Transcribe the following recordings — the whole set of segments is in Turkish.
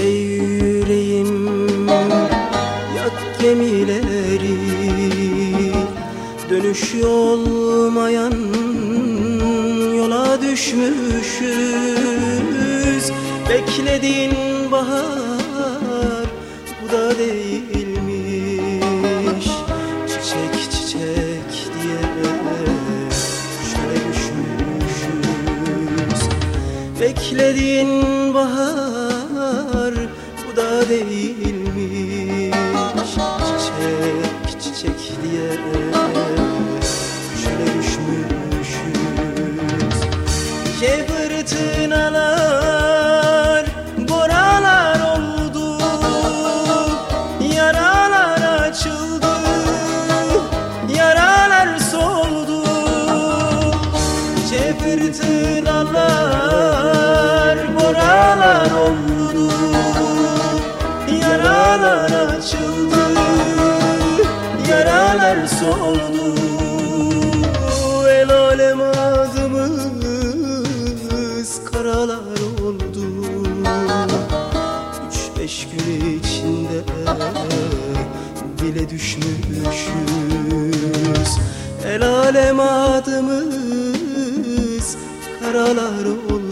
Ey yüreğim yat gemileri. Dönüş olmayan yola düşmüşüz. Beklediğin bahar bu da değilmiş. Çiçek çiçek diye şöyle düşmüşüz. Beklediğin bahar bu da değilmiş. Çiçek çiçek diye şöyle düşmüşüz. Nice fırtınalar Yaralar soldu El alem adımız Karalar oldu. Üç beş gün içinde Dile düşmüşüz. El alem adımız Karalar oldu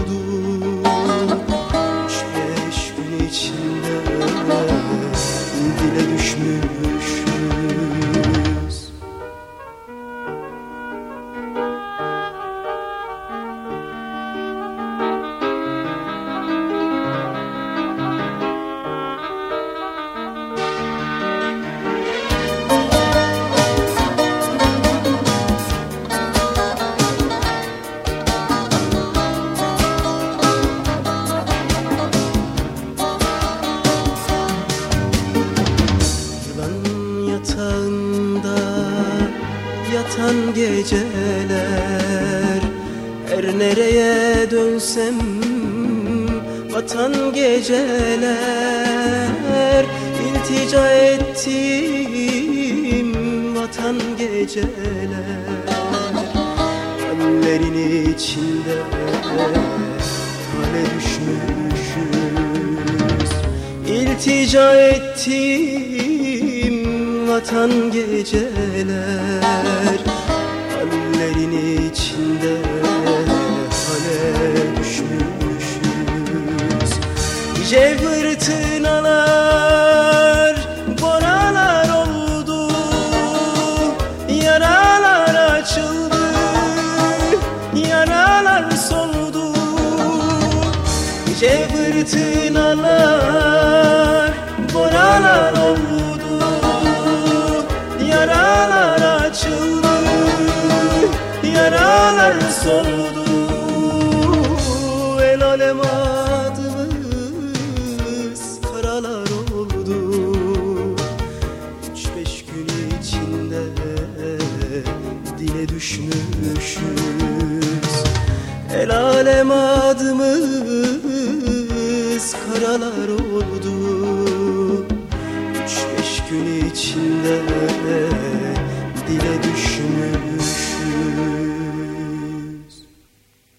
yatağında yatan geceler. Her nereye dönsem vatan geceler. İltica ettim vatan geceler. Hallerin içinde hale düşmüşüz. İltica ettim vatan geceler Hallerin içinde hale düşmüşüz. Nice fırtınalar boralar oldu Yaralar açıldı yaralar soldu. Nice fırtınalar Yaralar soldu El alem adımız. Karalar oldu Üç beş gün içinde Dile düşmüşüz. El alem adımız. Karalar oldu Üç beş gün içinde Dile düşmüş